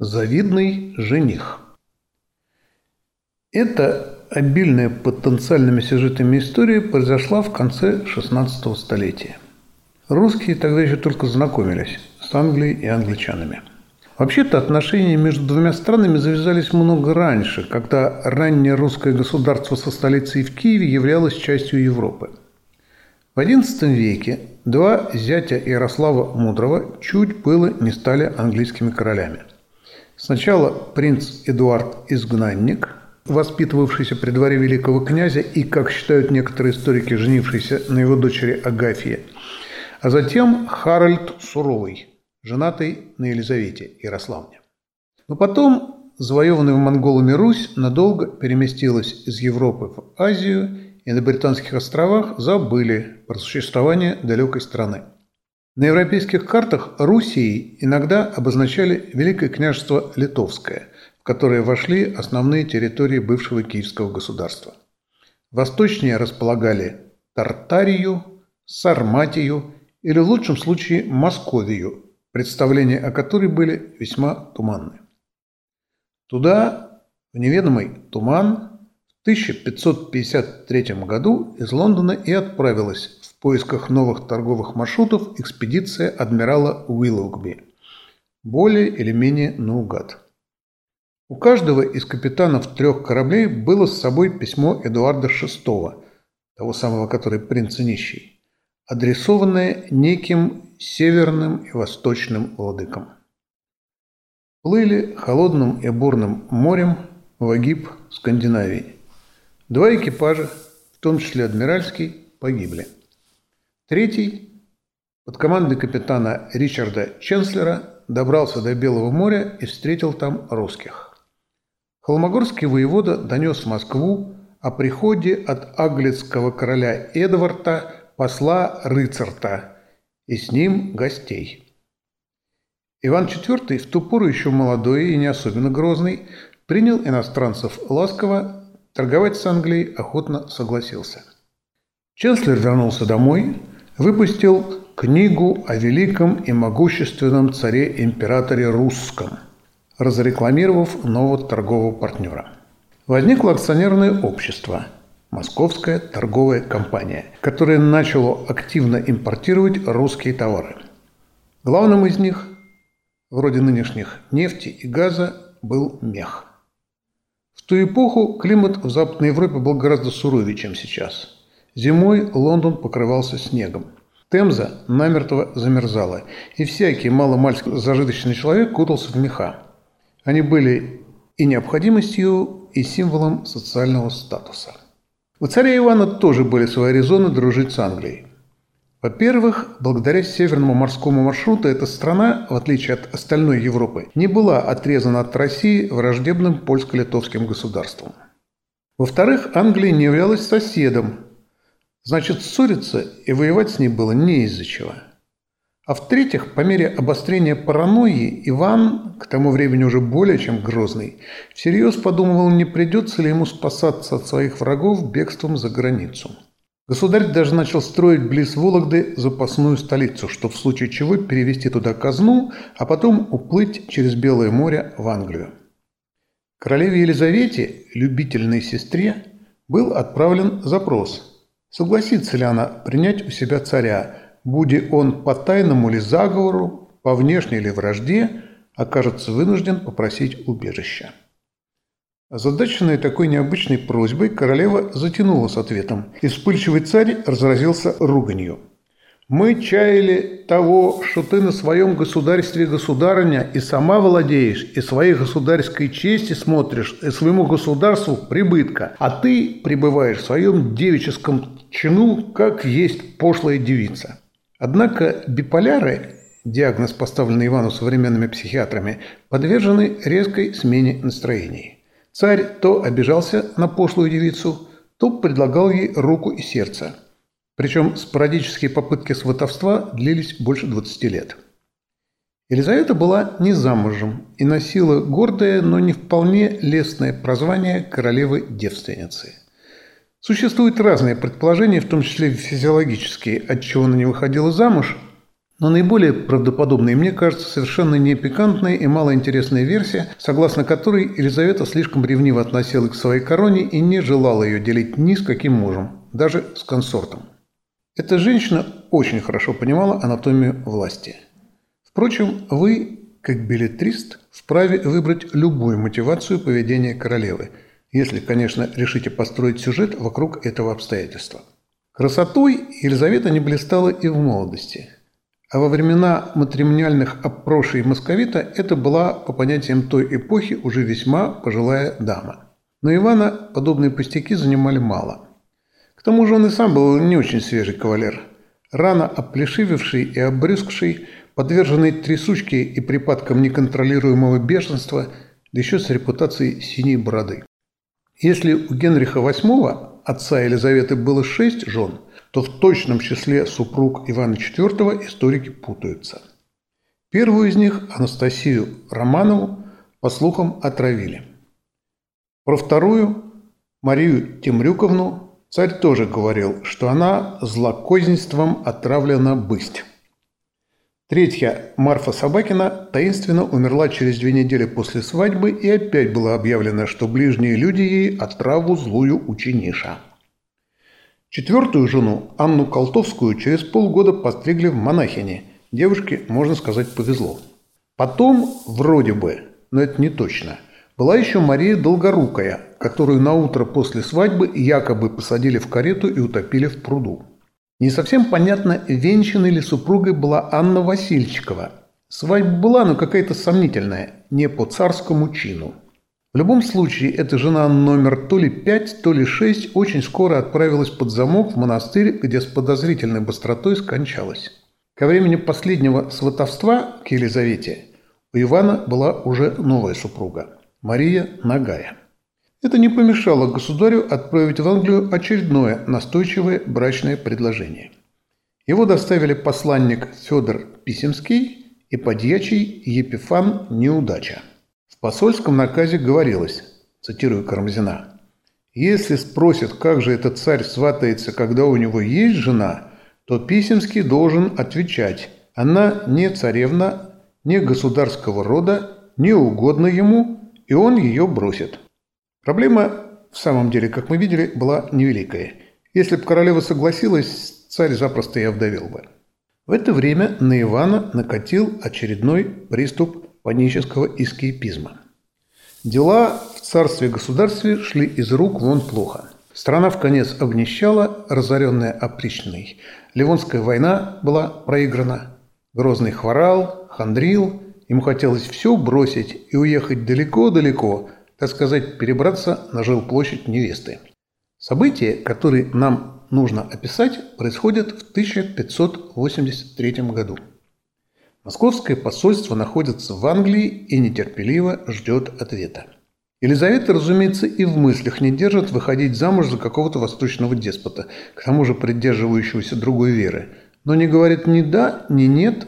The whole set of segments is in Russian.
Завидный жених. Эта обильная потенциальными сюжетами история произошла в конце XVI столетия. Русские тогда еще только знакомились с Англией и англичанами. Вообще-то отношения между двумя странами завязались много раньше, когда раннее русское государство со столицей в Киеве являлось частью Европы. В XI веке два зятя Ярослава Мудрого чуть было не стали английскими королями – Сначала принц Эдуард Изгнанник, воспитывавшийся при дворе великого князя и, как считают некоторые историки, женившийся на его дочери Агафье, а затем Харальд Суровый, женатый на Елизавете Ярославне. Но потом завоеванная монголами Русь надолго переместилась из Европы в Азию, и на Британских островах забыли про существование далекой страны. На европейских картах Руссией иногда обозначали Великое княжество Литовское, в которое вошли основные территории бывшего Киевского государства. Восточнее располагали Тартарию, Сарматию или в лучшем случае Московию, представления о которой были весьма туманны. Туда, в неведомый туман, в 1553 году из Лондона и отправилась в поисках новых торговых маршрутов экспедиция адмирала Уиллоугби. Более или менее наугад. У каждого из капитанов трех кораблей было с собой письмо Эдуарда VI, того самого, который принц нищий, адресованное неким северным и восточным владыкам. Плыли холодным и бурным морем в Агиб, Скандинавии. Два экипажа, в том числе адмиральский, погибли. Третий, под командой капитана Ричарда Ченслера, добрался до Белого моря и встретил там русских. Холмогорский воевода донес в Москву о приходе от аглицкого короля Эдварда посла Рыцарта и с ним гостей. Иван IV, в ту пору еще молодой и не особенно грозный, принял иностранцев ласково, торговать с Англией охотно согласился. Ченслер вернулся домой – выпустил книгу о великом и могущественном царе-императоре русском, разрекламировав нового торгового партнера. Возникло акционерное общество «Московская торговая компания», которое начало активно импортировать русские товары. Главным из них, вроде нынешних нефти и газа, был мех. В ту эпоху климат в Западной Европе был гораздо суровее, чем сейчас – Зимой Лондон покрывался снегом. Темза намертво замерзала, и всякий маломальски зажиточный человек кутался в меха. Они были и необходимостью, и символом социального статуса. У царя Ивана тоже были свои резоны дружить с Англией. Во-первых, благодаря северному морскому маршруту эта страна, в отличие от остальной Европы, не была отрезана от России враждебным польско-литовским государством. Во-вторых, Англия не являлась соседом, Значит, ссориться и воевать с ней было не из-за чего. А в-третьих, по мере обострения паранойи, Иван, к тому времени уже более чем грозный, всерьез подумывал, не придется ли ему спасаться от своих врагов бегством за границу. Государь даже начал строить близ Вологды запасную столицу, чтобы в случае чего перевести туда казну, а потом уплыть через Белое море в Англию. Королеве Елизавете, любительной сестре, был отправлен запрос – Согласится ли она принять у себя царя, будь он по тайному ли заговору, по внешней ли вражде, окажется вынужден попросить убежища. Озадаченная такой необычной просьбой, королева затянула с ответом, и вспыльчивый царь разразился руганью. Мы чаяли того, что ты на своем государстве государыня и сама владеешь, и своей государской чести смотришь, и своему государству прибытка, а ты пребываешь в своем девическом чину, как есть пошлая девица. Однако биполяры, диагноз, поставленный Ивану современными психиатрами, подвержены резкой смене настроений. Царь то обижался на пошлую девицу, то предлагал ей руку и сердце – причем спорадические попытки сватовства длились больше 20 лет. Елизавета была не замужем и носила гордое, но не вполне лестное прозвание королевы-девственницы. Существуют разные предположения, в том числе физиологические, от чего она не выходила замуж, Но наиболее правдоподобной мне кажется совершенно непикантная и малоинтересная версия, согласно которой Елизавета слишком ревниво относилась к своей короне и не желала ее делить ни с каким мужем, даже с консортом. Эта женщина очень хорошо понимала анатомию власти. Впрочем, вы, как билетрист, вправе выбрать любую мотивацию поведения королевы, если, конечно, решите построить сюжет вокруг этого обстоятельства. Красотой Елизавета не блистала и в молодости. А во времена матримониальных опрошей московита это была, по понятиям той эпохи, уже весьма пожилая дама. Но Ивана подобные пустяки занимали мало. К тому же он и сам был не очень свежий кавалер. Рано оплешививший и обрюзгший, подверженный трясучке и припадкам неконтролируемого бешенства, да еще с репутацией синей бороды. Если у Генриха VIII, отца Елизаветы, было шесть жен, то в точном числе супруг Ивана IV историки путаются. Первую из них, Анастасию Романову, по слухам, отравили. Про вторую, Марию Темрюковну, царь тоже говорил, что она злокозненством отравлена бысть. Третья, Марфа Собакина, таинственно умерла через две недели после свадьбы и опять было объявлено, что ближние люди ей отраву злую учениша. Четвертую жену, Анну Колтовскую, через полгода постригли в монахини. Девушке, можно сказать, повезло. Потом, вроде бы, но это не точно, была еще Мария Долгорукая, которую на утро после свадьбы якобы посадили в карету и утопили в пруду. Не совсем понятно, венчанной ли супругой была Анна Васильчикова. Свадьба была, но какая-то сомнительная, не по царскому чину. В любом случае, эта жена номер то ли пять, то ли шесть очень скоро отправилась под замок в монастырь, где с подозрительной быстротой скончалась. Ко времени последнего сватовства к Елизавете у Ивана была уже новая супруга – Мария Нагая. Это не помешало государю отправить в Англию очередное настойчивое брачное предложение. Его доставили посланник Федор Писемский и подьячий Епифан Неудача. В посольском наказе говорилось, цитирую Карамзина, «Если спросят, как же этот царь сватается, когда у него есть жена, то Писемский должен отвечать, она не царевна, не государского рода, не угодна ему, и он ее бросит». Проблема, в самом деле, как мы видели, была невеликая. Если бы королева согласилась, царь запросто и овдовел бы. В это время на Ивана накатил очередной приступ панического эскейпизма. Дела в царстве-государстве шли из рук вон плохо. Страна в конец обнищала, разоренная опричной. Ливонская война была проиграна. Грозный хворал, хандрил. Ему хотелось все бросить и уехать далеко-далеко, так сказать, перебраться на жилплощадь невесты. События, которые нам нужно описать, происходят в 1583 году. Московское посольство находится в Англии и нетерпеливо ждет ответа. Елизавета, разумеется, и в мыслях не держит выходить замуж за какого-то восточного деспота, к тому же придерживающегося другой веры, но не говорит ни да, ни нет,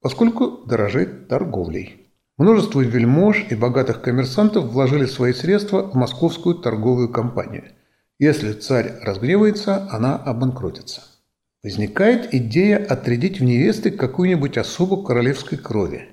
поскольку дорожит торговлей. Множество вельмож и богатых коммерсантов вложили свои средства в московскую торговую компанию. Если царь разгневается, она обанкротится. Возникает идея отрядить в невесты какую-нибудь особу королевской крови.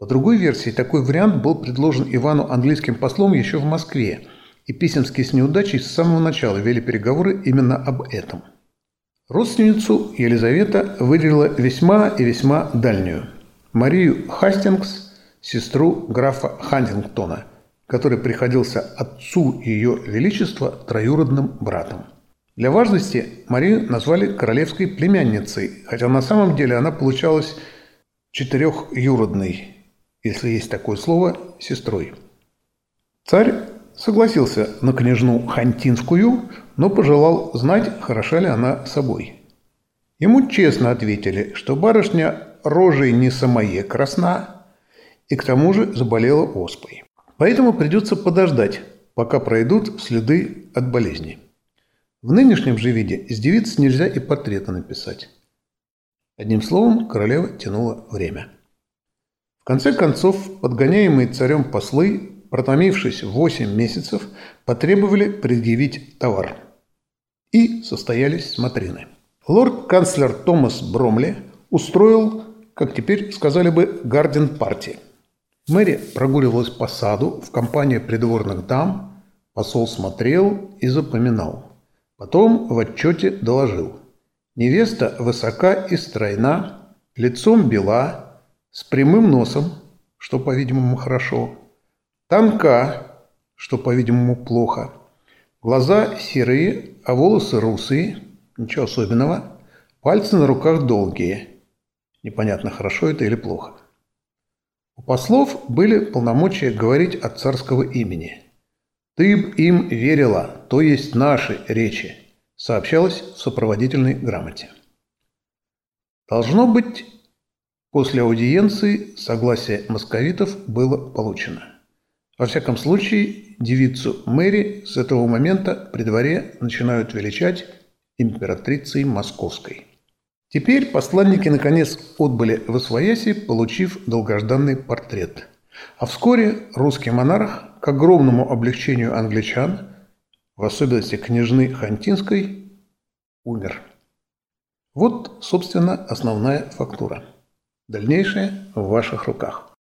По другой версии, такой вариант был предложен Ивану английским послом еще в Москве, и Писемские с неудачей с самого начала вели переговоры именно об этом. Родственницу Елизавета выделила весьма и весьма дальнюю – Марию Хастингс – сестру графа Хантингтона, который приходился отцу ее величества троюродным братом. Для важности Марию назвали королевской племянницей, хотя на самом деле она получалась четырехюродной, если есть такое слово, сестрой. Царь согласился на княжну Хантинскую, но пожелал знать, хороша ли она собой. Ему честно ответили, что барышня рожей не самое красна, и к тому же заболела оспой. Поэтому придется подождать, пока пройдут следы от болезни. В нынешнем же виде с девиц нельзя и портрета написать. Одним словом, королева тянула время. В конце концов, подгоняемые царем послы, протомившись 8 месяцев, потребовали предъявить товар. И состоялись смотрины. Лорд-канцлер Томас Бромли устроил, как теперь сказали бы, гарден-парти. Мэри прогуливалась по саду в компании придворных дам, посол смотрел и запоминал. Потом в отчете доложил. Невеста высока и стройна, лицом бела, с прямым носом, что, по-видимому, хорошо, тонка, что, по-видимому, плохо, глаза серые, а волосы русые, ничего особенного, пальцы на руках долгие. Непонятно, хорошо это или плохо. У послов были полномочия говорить от царского имени. «Ты б им верила, то есть наши речи», сообщалось в сопроводительной грамоте. Должно быть, после аудиенции согласие московитов было получено. Во всяком случае, девицу Мэри с этого момента при дворе начинают величать императрицей Московской. Теперь посланники наконец отбыли в Освояси, получив долгожданный портрет. А вскоре русский монарх, к огромному облегчению англичан, в особенности княжны Хантинской, умер. Вот, собственно, основная фактура. Дальнейшее в ваших руках.